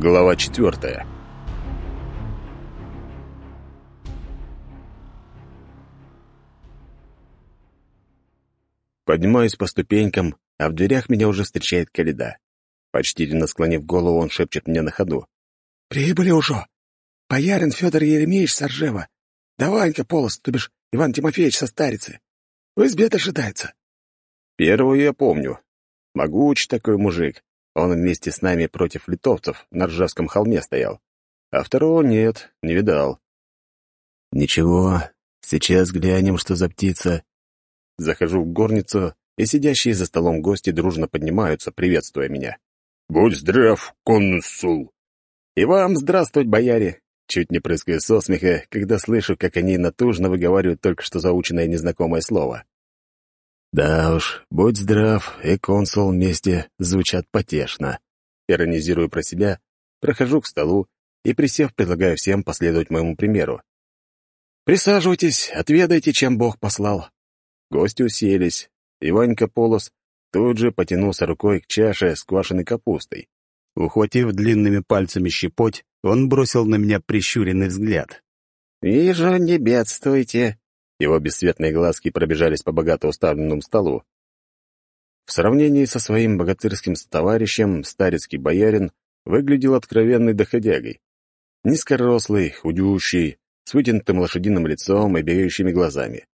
Глава 4. Поднимаюсь по ступенькам, а в дверях меня уже встречает Каледа. Почтительно склонив голову, он шепчет мне на ходу. «Прибыли уже! Боярин Федор Еремеевич Саржева! Да Ванька Полос, то бишь Иван Тимофеевич со старицы! В избе дожидается!» Первую я помню. Могуч такой мужик. Он вместе с нами против литовцев на Ржавском холме стоял. А второго нет, не видал. Ничего, сейчас глянем, что за птица. Захожу в горницу, и сидящие за столом гости дружно поднимаются, приветствуя меня. «Будь здрав, консул!» «И вам здравствуй, бояре!» Чуть не прыскаю со смеха, когда слышу, как они натужно выговаривают только что заученное незнакомое слово. Да уж, будь здрав, и консул вместе звучат потешно. Иронизирую про себя, прохожу к столу и, присев, предлагаю всем последовать моему примеру. Присаживайтесь, отведайте, чем Бог послал. Гости уселись, и Ванька Полос тут же потянулся рукой к чаше с квашеной капустой. Ухватив длинными пальцами щепоть, он бросил на меня прищуренный взгляд. «Вижу, не бедствуйте», его бесцветные глазки пробежались по богато уставленному столу. В сравнении со своим богатырским товарищем старецкий боярин выглядел откровенной доходягой. Низкорослый, худющий, с вытянутым лошадиным лицом и бегающими глазами.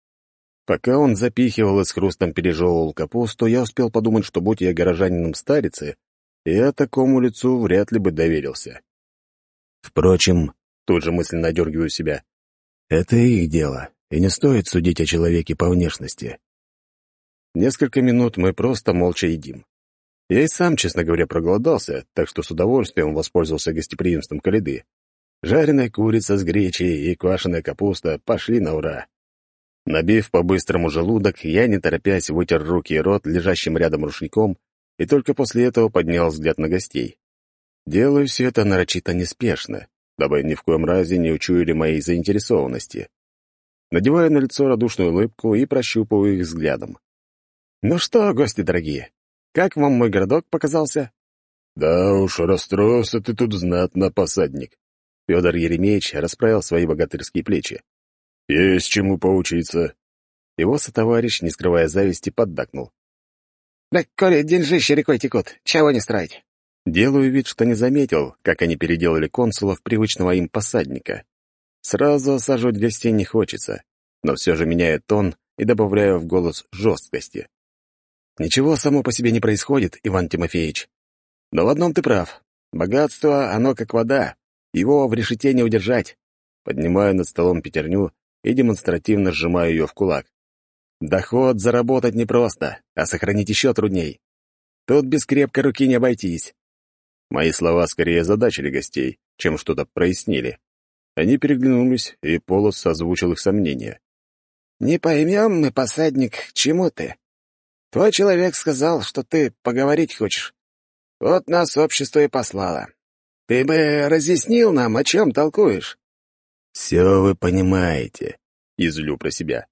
Пока он запихивал и с хрустом пережевывал капусту, я успел подумать, что будь я горожанином старицы, я такому лицу вряд ли бы доверился. Впрочем, тут же мысленно дергиваю себя, это их дело и не стоит судить о человеке по внешности. Несколько минут мы просто молча едим. Я и сам, честно говоря, проголодался, так что с удовольствием воспользовался гостеприимством Калиды. Жареная курица с гречей и квашеная капуста пошли на ура. Набив по-быстрому желудок, я, не торопясь, вытер руки и рот лежащим рядом рушником и только после этого поднял взгляд на гостей. Делаю все это нарочито неспешно, дабы ни в коем разе не учуяли моей заинтересованности надевая на лицо радушную улыбку и прощупывая их взглядом. «Ну что, гости дорогие, как вам мой городок показался?» «Да уж, расстроился ты тут знатно, посадник». Федор Еремеевич расправил свои богатырские плечи. «Есть чему поучиться». Его сотоварищ, не скрывая зависти, поддакнул. «Да, коли деньжище рекой текут, чего не строить?» Делаю вид, что не заметил, как они переделали консула в привычного им посадника сразу осаживать гостей не хочется, но все же меняю тон и добавляю в голос жесткости. Ничего само по себе не происходит, Иван Тимофеевич. Но в одном ты прав. Богатство, оно как вода. Его в решете не удержать. Поднимаю над столом пятерню и демонстративно сжимаю ее в кулак. Доход заработать непросто, а сохранить еще трудней. Тут без крепкой руки не обойтись. Мои слова скорее задачили гостей, чем что-то прояснили. Они переглянулись, и Полос озвучил их сомнения. «Не поймем мы, посадник, к чему ты. Твой человек сказал, что ты поговорить хочешь. Вот нас общество и послало. Ты бы разъяснил нам, о чем толкуешь?» «Все вы понимаете», — излю про себя.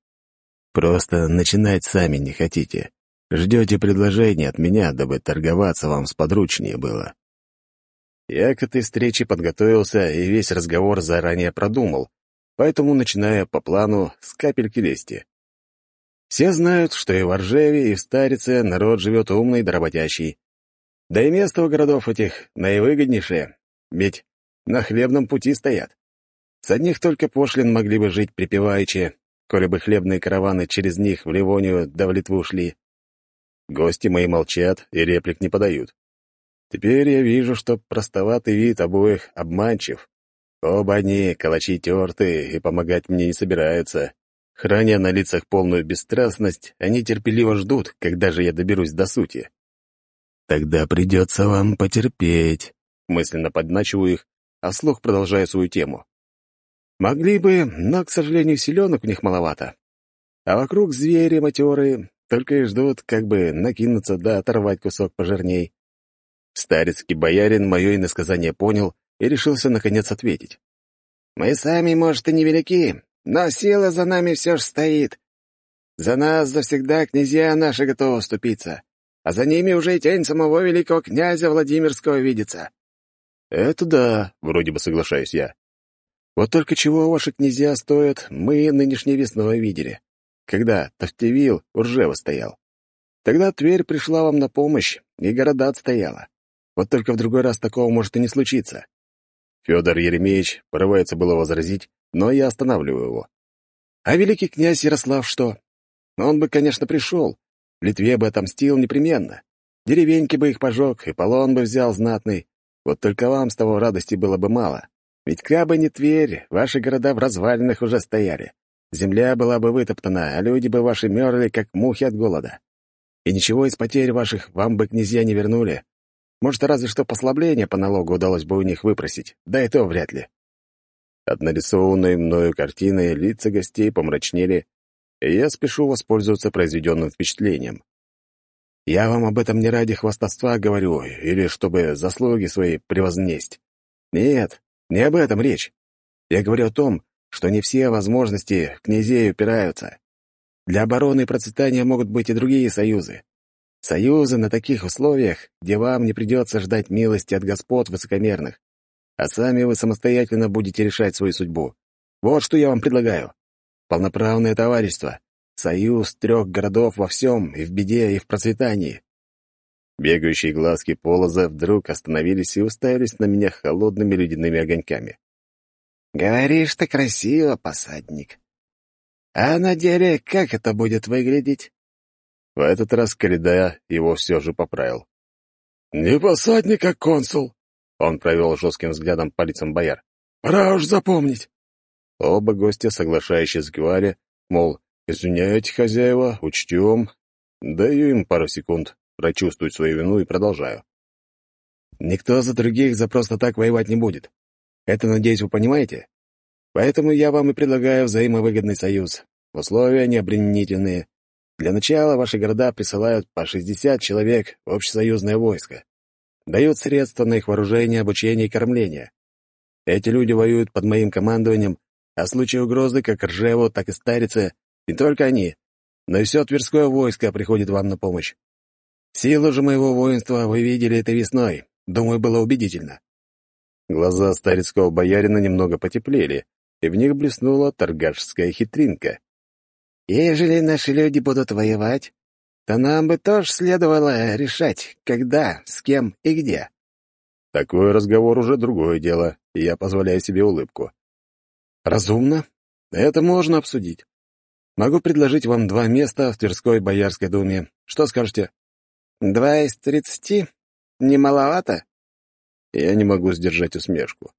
«Просто начинать сами не хотите. Ждете предложения от меня, дабы торговаться вам сподручнее было». Я к этой встрече подготовился и весь разговор заранее продумал, поэтому начинаю по плану с капельки лести. Все знают, что и в Оржеве, и в Старице народ живет умный да работящий. Да и место у городов этих наивыгоднейшее, ведь на хлебном пути стоят. С одних только пошлин могли бы жить припеваючи, коли бы хлебные караваны через них в Ливонию да в Литву шли. Гости мои молчат и реплик не подают. Теперь я вижу, что простоватый вид обоих обманчив. Оба они калачи тертые и помогать мне не собираются. Храня на лицах полную бесстрастность, они терпеливо ждут, когда же я доберусь до сути. «Тогда придется вам потерпеть», — мысленно подначиваю их, а слух продолжаю свою тему. «Могли бы, но, к сожалению, селенок у них маловато. А вокруг звери матеры, только и ждут, как бы накинуться да оторвать кусок пожирней. Старецкий боярин мое иносказание понял и решился, наконец, ответить. «Мы сами, может, и невелики, но сила за нами все же стоит. За нас завсегда князья наши готовы уступиться, а за ними уже и тень самого великого князя Владимирского видится». «Это да», — вроде бы соглашаюсь я. «Вот только чего ваши князья стоят, мы нынешней весной видели, когда Тавтевил у Ржева стоял. Тогда Тверь пришла вам на помощь, и города отстояла. Вот только в другой раз такого может и не случиться. Федор Еремеевич порывается было возразить, но я останавливаю его. А великий князь Ярослав что? Он бы, конечно, пришел. Литве бы отомстил непременно. Деревеньки бы их пожег, и полон бы взял знатный. Вот только вам с того радости было бы мало. Ведь кабы не Тверь, ваши города в развалинах уже стояли. Земля была бы вытоптана, а люди бы ваши мерли, как мухи от голода. И ничего из потерь ваших вам бы князья не вернули. Может, разве что послабление по налогу удалось бы у них выпросить, да и то вряд ли. От нарисованной мною картины лица гостей помрачнели, и я спешу воспользоваться произведенным впечатлением. Я вам об этом не ради хвастовства говорю или чтобы заслуги свои превознесть. Нет, не об этом речь. Я говорю о том, что не все возможности князей упираются. Для обороны и процветания могут быть и другие союзы. Союзы на таких условиях, где вам не придется ждать милости от господ высокомерных, а сами вы самостоятельно будете решать свою судьбу. Вот что я вам предлагаю. Полноправное товарищество, союз трех городов во всем, и в беде, и в процветании». Бегающие глазки Полоза вдруг остановились и уставились на меня холодными ледяными огоньками. «Говоришь ты красиво, посадник. А на деле как это будет выглядеть?» В этот раз Калидая его все же поправил. «Не посадник, а консул!» Он провел жестким взглядом по лицам бояр. «Пора уж запомнить!» Оба гостя, соглашающие Гвари, мол, «Извиняйте, хозяева, учтем». Даю им пару секунд прочувствовать свою вину и продолжаю. «Никто за других за просто так воевать не будет. Это, надеюсь, вы понимаете? Поэтому я вам и предлагаю взаимовыгодный союз. Условия необременительные. Для начала ваши города присылают по 60 человек в общесоюзное войско. Дают средства на их вооружение, обучение и кормление. Эти люди воюют под моим командованием, а в случае угрозы как Ржеву, так и Старице, не только они, но и все Тверское войско приходит вам на помощь. Силу же моего воинства вы видели этой весной. Думаю, было убедительно». Глаза старецкого боярина немного потеплели, и в них блеснула торгашская хитринка. Ежели наши люди будут воевать, то нам бы тоже следовало решать, когда, с кем и где». Такой разговор уже другое дело, и я позволяю себе улыбку. «Разумно. Это можно обсудить. Могу предложить вам два места в Тверской Боярской думе. Что скажете?» «Два из тридцати? Немаловато? Я не могу сдержать усмешку.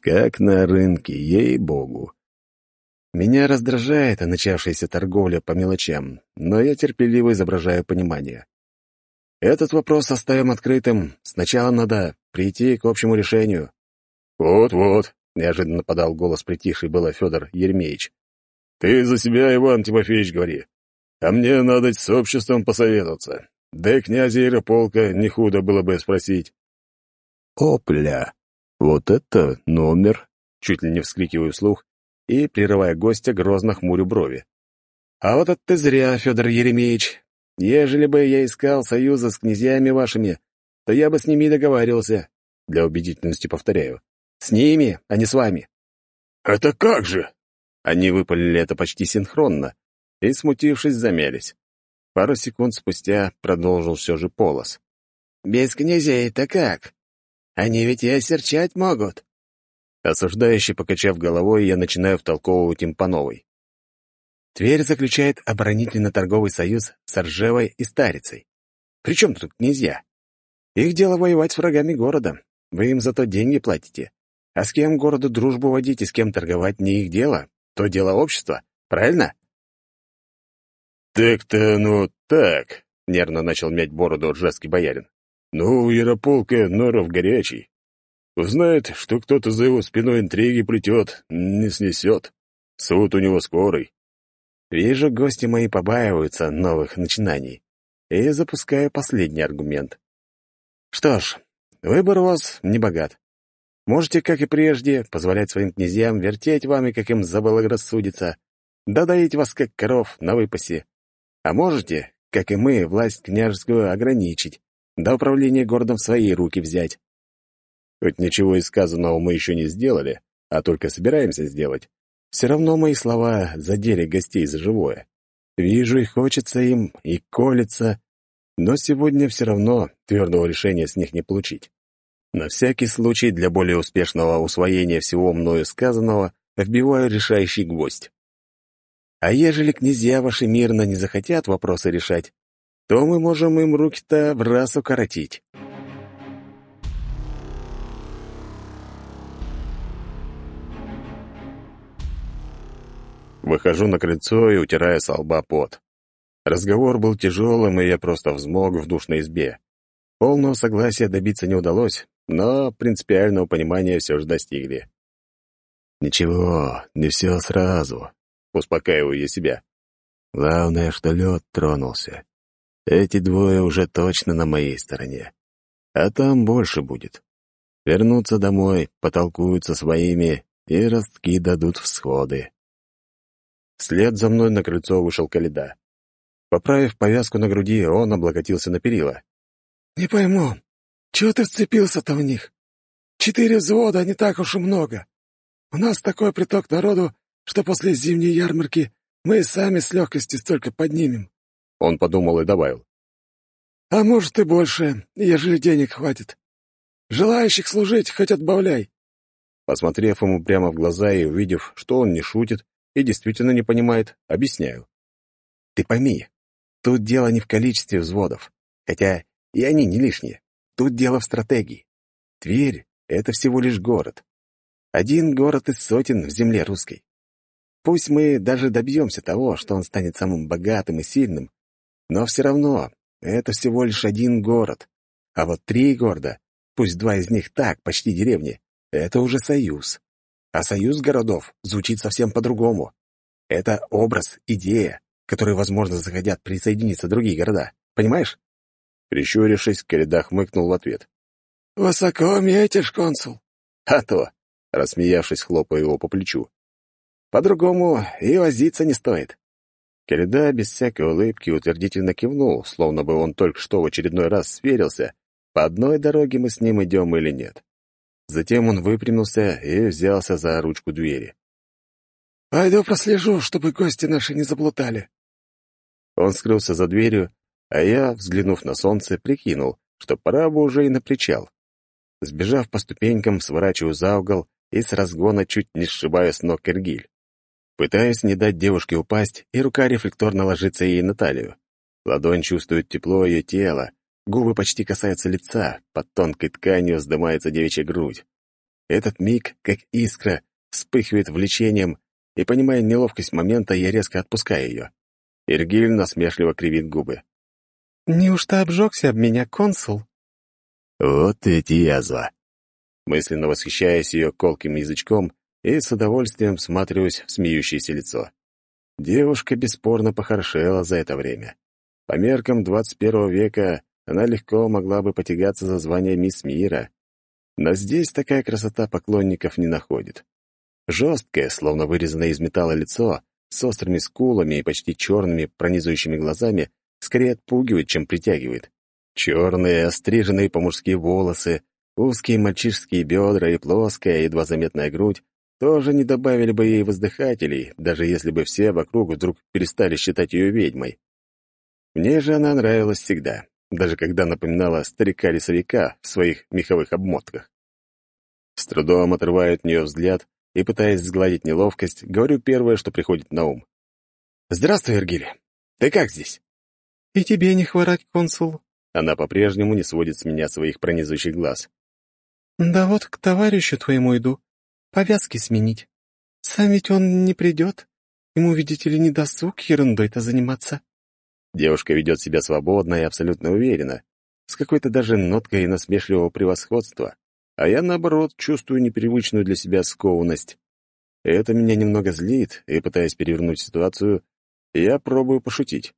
«Как на рынке, ей-богу. Меня раздражает начавшаяся торговля по мелочам, но я терпеливо изображаю понимание. Этот вопрос оставим открытым. Сначала надо прийти к общему решению. «Вот-вот», — неожиданно подал голос притихший было Федор Еремеевич. «Ты за себя, Иван Тимофеевич, говори. А мне надо с обществом посоветоваться. Да и князя Ярополка не худо было бы спросить». «Опля! Вот это номер!» — чуть ли не вскрикиваю вслух и, прерывая гостя, грозно хмурю брови. «А вот это ты зря, Федор Еремеевич. Ежели бы я искал союза с князьями вашими, то я бы с ними договаривался». Для убедительности повторяю. «С ними, а не с вами». «Это как же?» Они выпалили это почти синхронно и, смутившись, замялись. Пару секунд спустя продолжил все же полос. «Без князей-то как? Они ведь и осерчать могут осуждающий, покачав головой, я начинаю втолковывать им по новой. Тверь заключает оборонительно-торговый союз с Ржевой и Старицей. Причем тут князья? Их дело воевать с врагами города. Вы им зато деньги платите. А с кем городу дружбу водить и с кем торговать не их дело, то дело общества. Правильно? «Так-то, ну, так», — нервно начал мять бороду ржевский боярин. «Ну, Ярополка, норов горячий. Узнает, что кто-то за его спиной интриги плетет, не снесет. Суд у него скорый. Вижу, гости мои побаиваются новых начинаний. И запускаю последний аргумент. Что ж, выбор у вас не богат. Можете, как и прежде, позволять своим князьям вертеть вами, как им заблагорассудится, додоить вас, как коров, на выпасе. А можете, как и мы, власть княжескую ограничить, да управление городом в свои руки взять. Хоть ничего из сказанного мы еще не сделали, а только собираемся сделать. Все равно мои слова задели гостей за живое. Вижу, и хочется им, и колется, но сегодня все равно твердого решения с них не получить. На всякий случай для более успешного усвоения всего мною сказанного вбиваю решающий гвоздь. А ежели князья ваши мирно не захотят вопросы решать, то мы можем им руки-то в раз укоротить. Выхожу на крыльцо и утирая со лба пот. Разговор был тяжелым, и я просто взмог в душной избе. Полного согласия добиться не удалось, но принципиального понимания все же достигли. «Ничего, не все сразу», — успокаиваю я себя. «Главное, что лед тронулся. Эти двое уже точно на моей стороне. А там больше будет. Вернутся домой, потолкуются своими и ростки дадут всходы. Вслед за мной на крыльцо вышел Каледа. Поправив повязку на груди, он облокотился на перила. «Не пойму, чего ты вцепился-то в них? Четыре взвода а не так уж и много. У нас такой приток народу, что после зимней ярмарки мы и сами с легкостью столько поднимем». Он подумал и добавил. «А может и больше, ежели денег хватит. Желающих служить хоть отбавляй». Посмотрев ему прямо в глаза и увидев, что он не шутит, и действительно не понимает, объясняю. Ты пойми, тут дело не в количестве взводов, хотя и они не лишние. Тут дело в стратегии. Тверь — это всего лишь город. Один город из сотен в земле русской. Пусть мы даже добьемся того, что он станет самым богатым и сильным, но все равно это всего лишь один город. А вот три города, пусть два из них так, почти деревни, это уже союз. А союз городов звучит совсем по-другому. Это образ, идея, которые, возможно, захотят присоединиться другие города. Понимаешь?» Прищурившись, Коляда мыкнул в ответ. «Высоко метишь, консул!» «А то!» — рассмеявшись, хлопая его по плечу. «По-другому и возиться не стоит». Коляда без всякой улыбки утвердительно кивнул, словно бы он только что в очередной раз сверился, по одной дороге мы с ним идем или нет. Затем он выпрямился и взялся за ручку двери. «Пойду прослежу, чтобы гости наши не заплутали». Он скрылся за дверью, а я, взглянув на солнце, прикинул, что пора бы уже и на причал. Сбежав по ступенькам, сворачиваю за угол и с разгона чуть не сшибаю с ног Эргиль. Пытаюсь не дать девушке упасть, и рука рефлекторно ложится ей на талию. Ладонь чувствует тепло ее тела, Губы почти касаются лица, под тонкой тканью вздымается девичья грудь. Этот миг, как искра, вспыхивает влечением, и, понимая неловкость момента, я резко отпускаю ее. Иргиль насмешливо кривит губы. «Неужто обжегся об меня консул?» «Вот эти язва!» Мысленно восхищаясь ее колким язычком и с удовольствием всматриваюсь в смеющееся лицо. Девушка бесспорно похорошела за это время. По меркам 21 века она легко могла бы потягаться за звание мисс мира. Но здесь такая красота поклонников не находит. Жесткое, словно вырезанное из металла лицо, с острыми скулами и почти черными пронизывающими глазами, скорее отпугивает, чем притягивает. Черные, остриженные по-мужски волосы, узкие мальчишские бедра и плоская, едва заметная грудь тоже не добавили бы ей воздыхателей, даже если бы все вокруг вдруг перестали считать ее ведьмой. Мне же она нравилась всегда, даже когда напоминала старика или в своих меховых обмотках. С трудом отрывая от нее взгляд и пытаясь сгладить неловкость, говорю первое, что приходит на ум. «Здравствуй, Эргиле. Ты как здесь?» «И тебе не хворать, консул». Она по-прежнему не сводит с меня своих пронизующих глаз. «Да вот к товарищу твоему иду. Повязки сменить. Сам ведь он не придет. Ему, видите ли, не досуг ерундой-то заниматься». Девушка ведет себя свободно и абсолютно уверенно, с какой-то даже ноткой насмешливого превосходства, а я, наоборот, чувствую непривычную для себя скованность. Это меня немного злит, и, пытаясь перевернуть ситуацию, я пробую пошутить.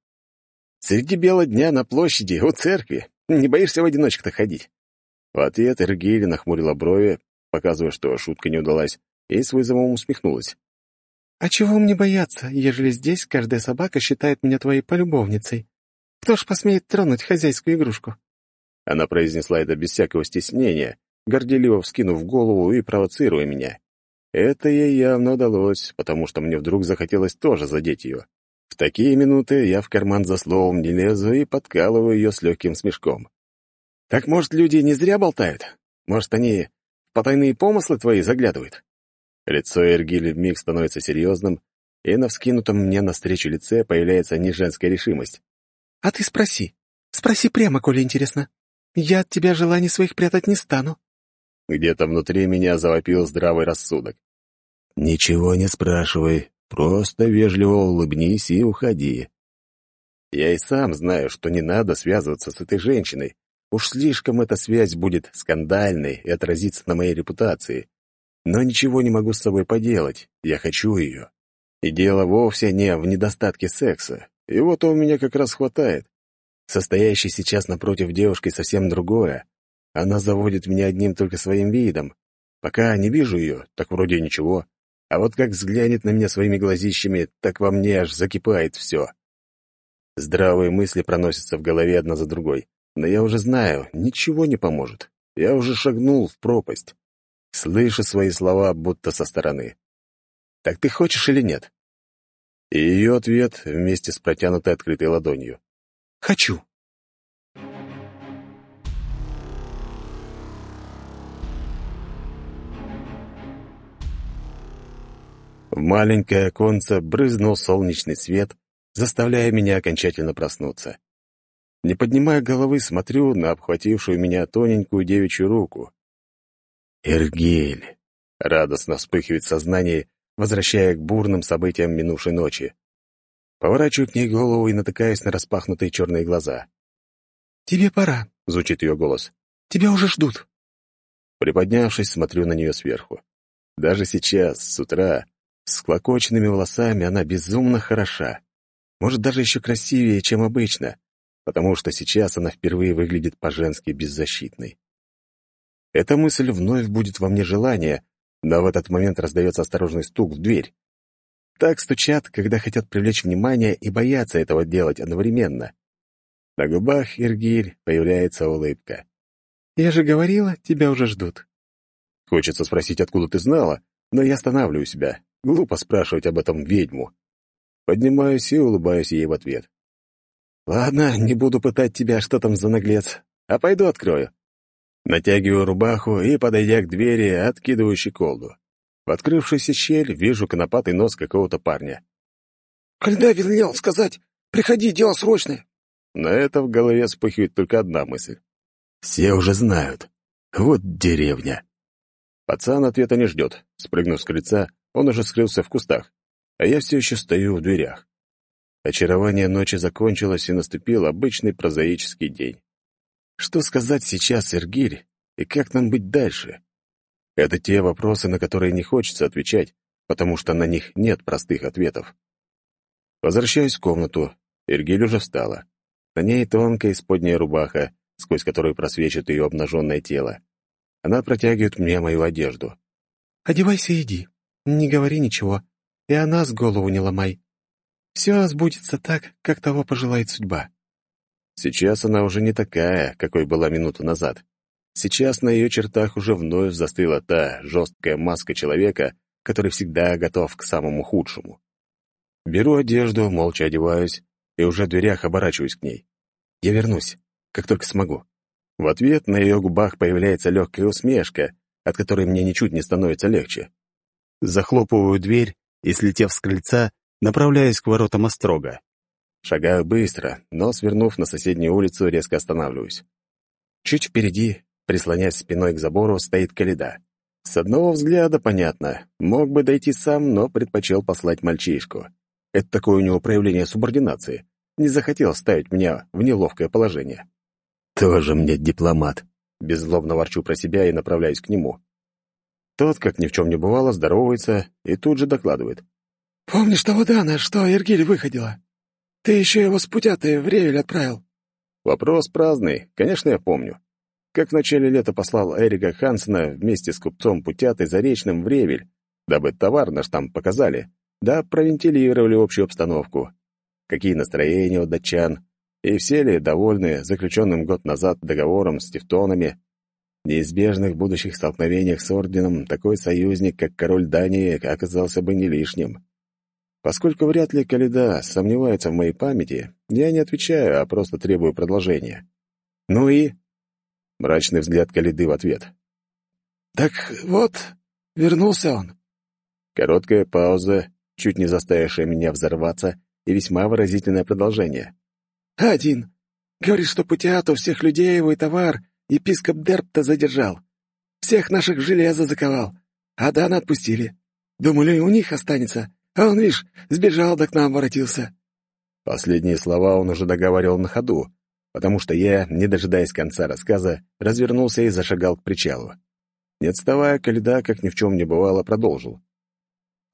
«Среди бела дня на площади, у церкви. Не боишься в одиночку-то ходить?» В ответ Эргейли нахмурила брови, показывая, что шутка не удалась, и с вызовом усмехнулась. «А чего мне бояться, ежели здесь каждая собака считает меня твоей полюбовницей? Кто ж посмеет тронуть хозяйскую игрушку?» Она произнесла это без всякого стеснения, горделиво вскинув голову и провоцируя меня. Это ей явно удалось, потому что мне вдруг захотелось тоже задеть ее. В такие минуты я в карман за словом не лезу и подкалываю ее с легким смешком. «Так, может, люди не зря болтают? Может, они в потайные помыслы твои заглядывают?» Лицо Эргили вмиг становится серьезным, и на вскинутом мне навстречу лице появляется неженская решимость. «А ты спроси. Спроси прямо, коли интересно. Я от тебя желаний своих прятать не стану». Где-то внутри меня завопил здравый рассудок. «Ничего не спрашивай, просто вежливо улыбнись и уходи». Я и сам знаю, что не надо связываться с этой женщиной. Уж слишком эта связь будет скандальной и отразится на моей репутации. Но ничего не могу с собой поделать. Я хочу ее. И дело вовсе не в недостатке секса. Его-то у меня как раз хватает. Состоящий сейчас напротив девушки совсем другое. Она заводит меня одним только своим видом. Пока не вижу ее, так вроде ничего. А вот как взглянет на меня своими глазищами, так во мне аж закипает все. Здравые мысли проносятся в голове одна за другой. Но я уже знаю, ничего не поможет. Я уже шагнул в пропасть слыша свои слова будто со стороны. «Так ты хочешь или нет?» И ее ответ вместе с протянутой открытой ладонью. «Хочу». В маленькое оконце брызнул солнечный свет, заставляя меня окончательно проснуться. Не поднимая головы, смотрю на обхватившую меня тоненькую девичью руку. Иргиль!» Радостно вспыхивает сознание, возвращая к бурным событиям минувшей ночи. Поворачиваю к ней голову и натыкаясь на распахнутые черные глаза. «Тебе пора», — звучит ее голос. «Тебя уже ждут». Приподнявшись, смотрю на нее сверху. Даже сейчас, с утра, с клокоченными волосами она безумно хороша. Может, даже еще красивее, чем обычно, потому что сейчас она впервые выглядит по-женски беззащитной. Эта мысль вновь будет во мне желание, но в этот момент раздается осторожный стук в дверь. Так стучат, когда хотят привлечь внимание и боятся этого делать одновременно. На губах Иргирь появляется улыбка. «Я же говорила, тебя уже ждут». Хочется спросить, откуда ты знала, но я останавливаю себя. Глупо спрашивать об этом ведьму. Поднимаюсь и улыбаюсь ей в ответ. «Ладно, не буду пытать тебя, что там за наглец, а пойду открою». Натягиваю рубаху и, подойдя к двери, откидываю щеколду. В открывшуюся щель вижу конопатый нос какого-то парня. «Когда велел сказать? Приходи, дело срочное!» На это в голове вспыхивает только одна мысль. «Все уже знают. Вот деревня!» Пацан ответа не ждет. Спрыгнув с крыльца, он уже скрылся в кустах, а я все еще стою в дверях. Очарование ночи закончилось, и наступил обычный прозаический день. Что сказать сейчас, Сергири, и как нам быть дальше? Это те вопросы, на которые не хочется отвечать, потому что на них нет простых ответов. Возвращаюсь в комнату. Иргиль уже встала. На ней тонкая исподняя рубаха, сквозь которую просвечит ее обнаженное тело. Она протягивает мне мою одежду. «Одевайся и иди. Не говори ничего. И о нас голову не ломай. Все сбудется так, как того пожелает судьба». Сейчас она уже не такая, какой была минуту назад. Сейчас на ее чертах уже вновь застыла та жесткая маска человека, который всегда готов к самому худшему. Беру одежду, молча одеваюсь, и уже в дверях оборачиваюсь к ней. «Я вернусь, как только смогу». В ответ на ее губах появляется легкая усмешка, от которой мне ничуть не становится легче. Захлопываю дверь и, слетев с крыльца, направляюсь к воротам Острога. Шагаю быстро, но, свернув на соседнюю улицу, резко останавливаюсь. Чуть впереди, прислонясь спиной к забору, стоит Каледа. С одного взгляда понятно. Мог бы дойти сам, но предпочел послать мальчишку. Это такое у него проявление субординации. Не захотел ставить меня в неловкое положение. «Тоже мне дипломат», — беззлобно ворчу про себя и направляюсь к нему. Тот, как ни в чем не бывало, здоровается и тут же докладывает. «Помнишь того Дана, что Иргиль выходила? «Ты еще его с путятой в Ревель отправил?» «Вопрос праздный. Конечно, я помню. Как в начале лета послал Эрика Хансена вместе с купцом путятой Заречным в Ревель, дабы товар наш там показали, да провентилировали общую обстановку. Какие настроения у датчан, и все ли довольны заключенным год назад договором с тевтонами?» неизбежных будущих столкновениях с Орденом такой союзник, как король Дании, оказался бы не лишним поскольку вряд ли Каледа сомневается в моей памяти, я не отвечаю, а просто требую продолжения. Ну и... Мрачный взгляд Каледы в ответ. «Так вот, вернулся он». Короткая пауза, чуть не заставившая меня взорваться, и весьма выразительное продолжение. «Один. Говорит, что Путиату всех людей его и товар епископ Дерпта задержал. Всех наших железо заковал, а Дана отпустили. Думали, у них останется. А он, видишь, сбежал да к нам воротился». Последние слова он уже договаривал на ходу, потому что я, не дожидаясь конца рассказа, развернулся и зашагал к причалу. Не отставая, Кальда, как ни в чем не бывало, продолжил.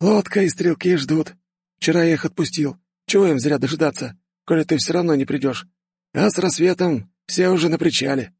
«Лодка и стрелки ждут. Вчера я их отпустил. Чего им зря дожидаться, коли ты все равно не придешь? А с рассветом все уже на причале».